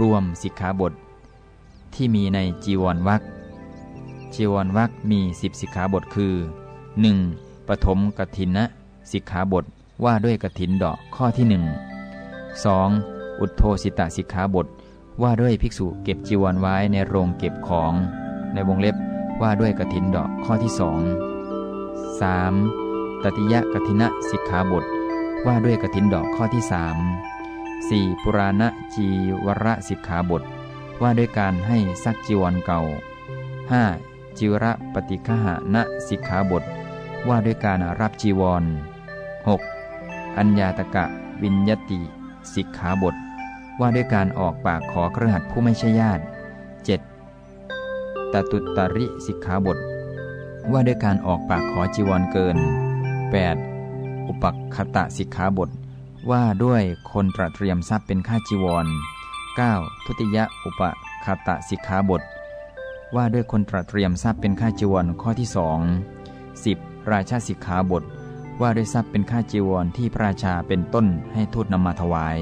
รวมสิกขาบท ที่มีในจีวรวักจีวรวักมีสิบสิกขาบทคือ 1. ปฐมกถินนะสิกขาบทว่าด้วยกถินดอกข้อที่หนึ่ง 2. อุทโธสิตะสิกขาบท ว่าด้วยภิกษุเก็บจีวรไว้ในโรงเก็บของ ในวงเล็บว่าด้วยกถินดอกข้อที่สอง 3. ตติยะกถินะสิกขาบท ว่าด้วยกถินดอกข้อที่สาม 4. ปุราณจีวรสิกขาบท ว่าด้วยการให้ซักจีวรเก่า 5. จิวระปฏิฆหาณสิกขาบท ว่าด้วยการรับจีวร 6. อัญญาตกะวินยติสิกขาบท ว่าด้วยการออกปากขอเครือขัดผู้ไม่ใช่ญาติ 7. ตตุตริสิกขาบท ว่าด้วยการออกปากขอจีวรเกิน 8. อุปคตะสิกขาบท ว่าด้วยคนตระเตรียมทรัพย์เป็นค่าจีวร 9. ทุติยอุปคตะสิกขาบท ว่าด้วยคนตระเตรียมทรัพย์เป็นค่าจีวรข้อที่สอง 10. ราชาสิกขาบท ว่าด้วยทรัพย์เป็นค่าจีวรที่พระราชาเป็นต้นให้ทูตนำมาถวาย